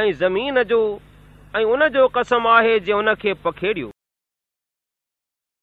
۽ زمين جو ۽ ان جو قسم آهي جي هن کي پکيڙيو.